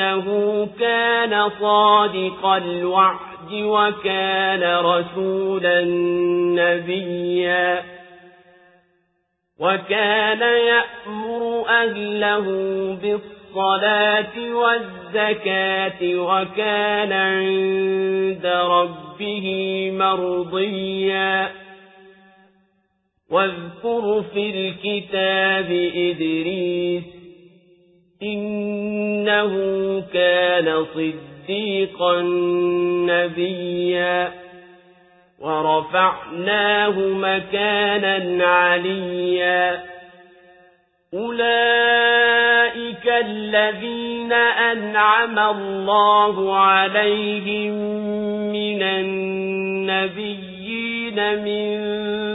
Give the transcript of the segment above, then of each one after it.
إنه كان صادق الوعد وكان رسولا نبيا وكان يأمر أهله بالصلاة والزكاة وكان عند ربه مرضيا واذكر في الكتاب إدريس إنه كان صديقا نبيا. ورفعناه مكانا عليا. أولئك الذين أنعم الله عليهم من النبيين من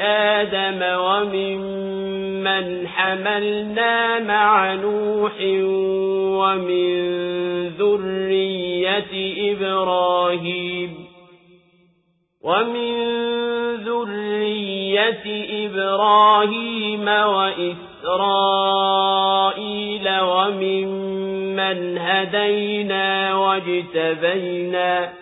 آدم وممن حملنا مع نوح ومن ذرية إبراهيم ومن ذرية إبراهيم وإسرائيل وممن هدينا واجتبينا